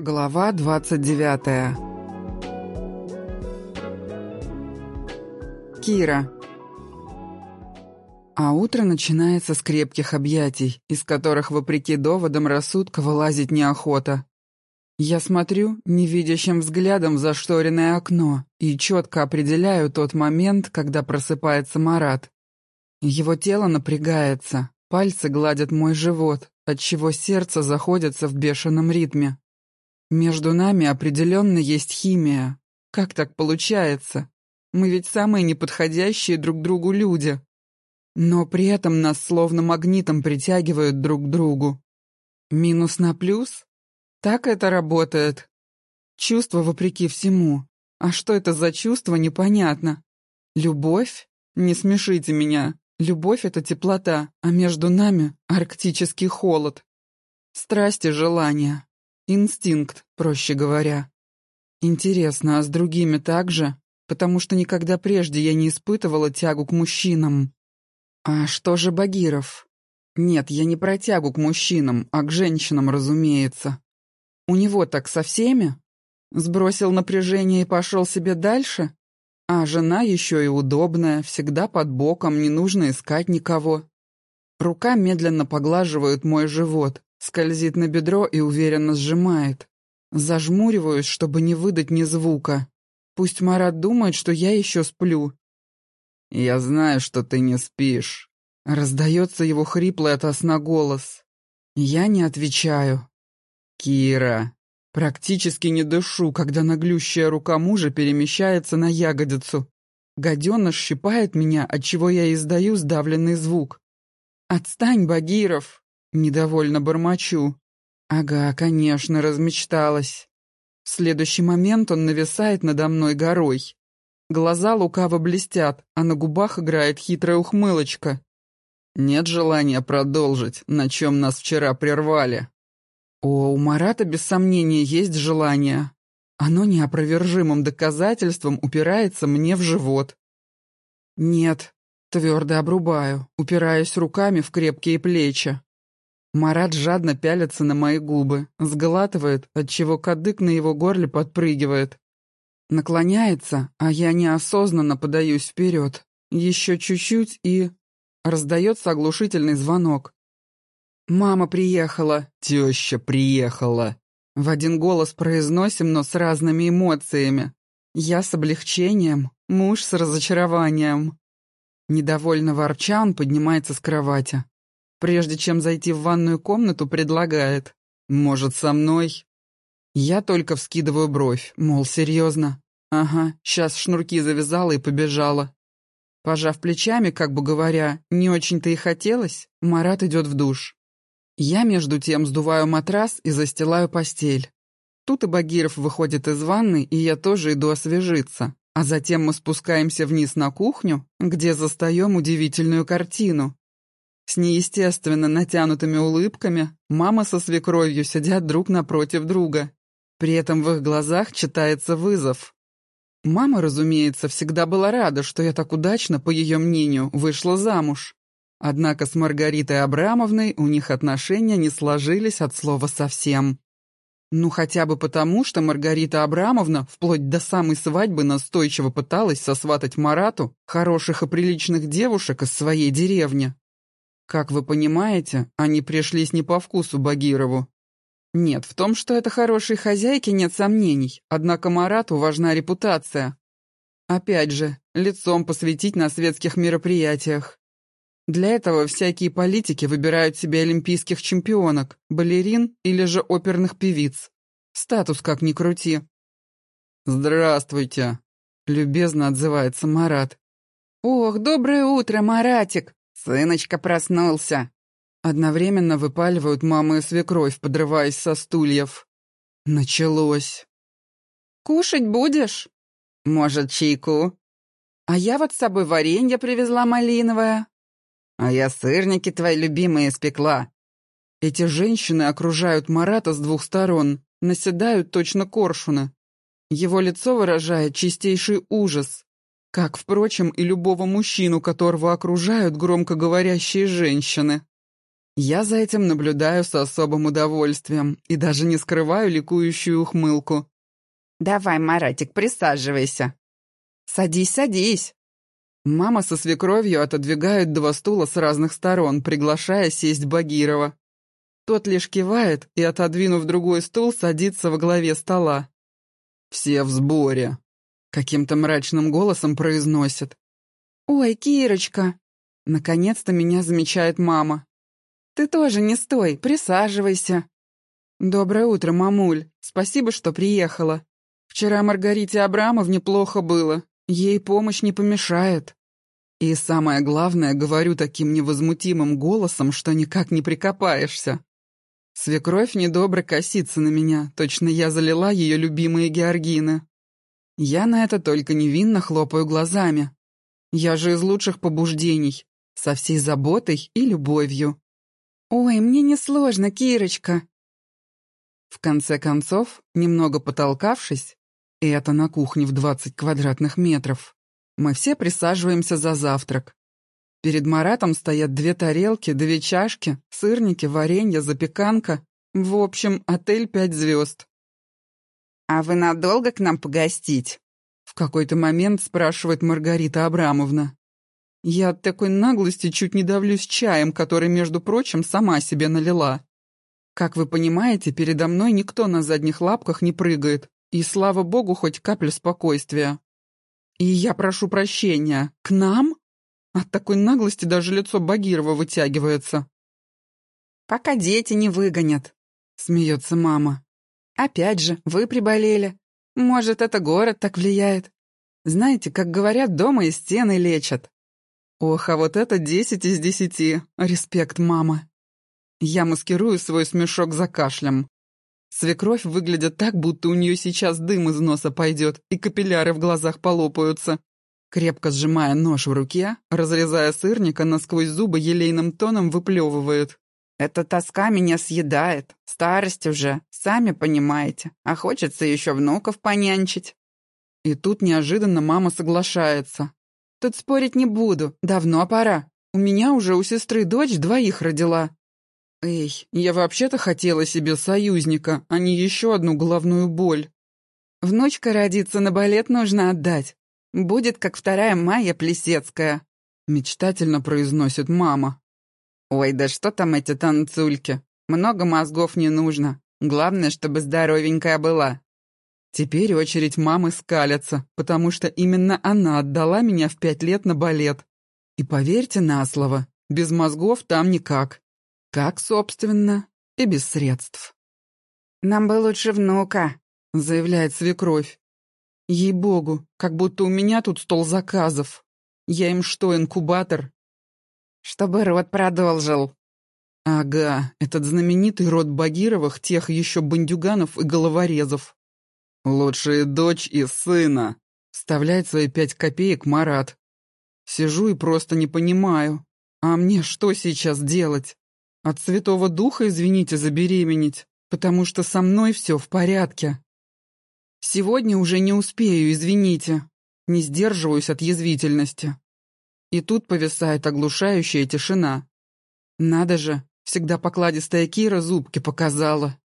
Глава 29 Кира А утро начинается с крепких объятий, из которых, вопреки доводам рассудка, вылазить неохота. Я смотрю невидящим взглядом в зашторенное окно и четко определяю тот момент, когда просыпается Марат. Его тело напрягается, пальцы гладят мой живот, отчего сердце заходится в бешеном ритме. Между нами определенно есть химия. Как так получается? Мы ведь самые неподходящие друг другу люди. Но при этом нас словно магнитом притягивают друг к другу. Минус на плюс? Так это работает. Чувство вопреки всему. А что это за чувство, непонятно. Любовь? Не смешите меня. Любовь — это теплота, а между нами — арктический холод. Страсть и желание. Инстинкт, проще говоря. Интересно, а с другими так же? Потому что никогда прежде я не испытывала тягу к мужчинам. А что же Багиров? Нет, я не про тягу к мужчинам, а к женщинам, разумеется. У него так со всеми? Сбросил напряжение и пошел себе дальше? А жена еще и удобная, всегда под боком, не нужно искать никого. Рука медленно поглаживает мой живот, Скользит на бедро и уверенно сжимает. Зажмуриваюсь, чтобы не выдать ни звука. Пусть Марат думает, что я еще сплю. «Я знаю, что ты не спишь», — раздается его хриплый от голос. Я не отвечаю. «Кира». Практически не дышу, когда наглющая рука мужа перемещается на ягодицу. Гаденыш щипает меня, отчего я издаю сдавленный звук. «Отстань, Багиров!» Недовольно бормочу. Ага, конечно, размечталась. В следующий момент он нависает надо мной горой. Глаза лукаво блестят, а на губах играет хитрая ухмылочка. Нет желания продолжить, на чем нас вчера прервали. О, у Марата без сомнения есть желание. Оно неопровержимым доказательством упирается мне в живот. Нет, твердо обрубаю, упираясь руками в крепкие плечи. Марат жадно пялится на мои губы, сглатывает, отчего кадык на его горле подпрыгивает. Наклоняется, а я неосознанно подаюсь вперед. Еще чуть-чуть и... Раздается оглушительный звонок. «Мама приехала!» «Теща приехала!» В один голос произносим, но с разными эмоциями. Я с облегчением, муж с разочарованием. Недовольно ворча он поднимается с кровати. Прежде чем зайти в ванную комнату, предлагает. «Может, со мной?» Я только вскидываю бровь, мол, серьезно. Ага, сейчас шнурки завязала и побежала. Пожав плечами, как бы говоря, не очень-то и хотелось, Марат идет в душ. Я, между тем, сдуваю матрас и застилаю постель. Тут и Багиров выходит из ванны, и я тоже иду освежиться. А затем мы спускаемся вниз на кухню, где застаем удивительную картину. С неестественно натянутыми улыбками мама со свекровью сидят друг напротив друга. При этом в их глазах читается вызов. Мама, разумеется, всегда была рада, что я так удачно, по ее мнению, вышла замуж. Однако с Маргаритой Абрамовной у них отношения не сложились от слова совсем. Ну, хотя бы потому, что Маргарита Абрамовна вплоть до самой свадьбы настойчиво пыталась сосватать Марату хороших и приличных девушек из своей деревни. Как вы понимаете, они пришлись не по вкусу Багирову. Нет, в том, что это хорошие хозяйки, нет сомнений, однако Марату важна репутация. Опять же, лицом посвятить на светских мероприятиях. Для этого всякие политики выбирают себе олимпийских чемпионок, балерин или же оперных певиц. Статус как ни крути. «Здравствуйте», — любезно отзывается Марат. «Ох, доброе утро, Маратик!» «Сыночка проснулся!» Одновременно выпаливают мама и свекровь, подрываясь со стульев. Началось. «Кушать будешь?» «Может, чайку?» «А я вот с собой варенье привезла малиновое». «А я сырники твои любимые испекла». Эти женщины окружают Марата с двух сторон, наседают точно коршуны. Его лицо выражает чистейший ужас, как, впрочем, и любого мужчину, которого окружают громкоговорящие женщины. Я за этим наблюдаю с особым удовольствием и даже не скрываю ликующую ухмылку. «Давай, Маратик, присаживайся». «Садись, садись». Мама со свекровью отодвигают два стула с разных сторон, приглашая сесть Багирова. Тот лишь кивает и, отодвинув другой стул, садится во главе стола. «Все в сборе», — каким-то мрачным голосом произносит. «Ой, Кирочка!» Наконец-то меня замечает мама. «Ты тоже не стой, присаживайся». «Доброе утро, мамуль. Спасибо, что приехала. Вчера Маргарите Абрамовне плохо было. Ей помощь не помешает. И самое главное, говорю таким невозмутимым голосом, что никак не прикопаешься. Свекровь недобро косится на меня, точно я залила ее любимые георгины. Я на это только невинно хлопаю глазами. Я же из лучших побуждений, со всей заботой и любовью. «Ой, мне несложно, Кирочка». В конце концов, немного потолкавшись, и это на кухне в 20 квадратных метров, мы все присаживаемся за завтрак. Перед Маратом стоят две тарелки, две чашки, сырники, варенье, запеканка. В общем, отель пять звезд. «А вы надолго к нам погостить?» В какой-то момент спрашивает Маргарита Абрамовна. Я от такой наглости чуть не давлюсь чаем, который, между прочим, сама себе налила. Как вы понимаете, передо мной никто на задних лапках не прыгает, и, слава богу, хоть капля спокойствия. И я прошу прощения. К нам? От такой наглости даже лицо Багирова вытягивается. «Пока дети не выгонят», — смеется мама. «Опять же, вы приболели. Может, это город так влияет. Знаете, как говорят, дома и стены лечат. Ох, а вот это десять из десяти. Респект, мама. Я маскирую свой смешок за кашлем. Свекровь выглядит так, будто у нее сейчас дым из носа пойдет, и капилляры в глазах полопаются. Крепко сжимая нож в руке, разрезая сырника, насквозь зубы елейным тоном выплевывает. «Эта тоска меня съедает. Старость уже, сами понимаете. А хочется еще внуков понянчить». И тут неожиданно мама соглашается. Тут спорить не буду, давно пора. У меня уже у сестры дочь двоих родила. Эй, я вообще-то хотела себе союзника, а не еще одну головную боль. Внучка родится, на балет нужно отдать. Будет, как вторая Майя Плесецкая. Мечтательно произносит мама. Ой, да что там эти танцульки? Много мозгов не нужно. Главное, чтобы здоровенькая была. Теперь очередь мамы скалится, потому что именно она отдала меня в пять лет на балет. И поверьте на слово, без мозгов там никак. Как, собственно, и без средств. «Нам бы лучше внука», — заявляет свекровь. Ей-богу, как будто у меня тут стол заказов. Я им что, инкубатор? Чтобы род продолжил. Ага, этот знаменитый род Багировых, тех еще бандюганов и головорезов. «Лучшая дочь и сына», — вставляет свои пять копеек Марат. Сижу и просто не понимаю. А мне что сейчас делать? От Святого Духа, извините, забеременеть, потому что со мной все в порядке. Сегодня уже не успею, извините. Не сдерживаюсь от язвительности. И тут повисает оглушающая тишина. Надо же, всегда покладистая Кира зубки показала.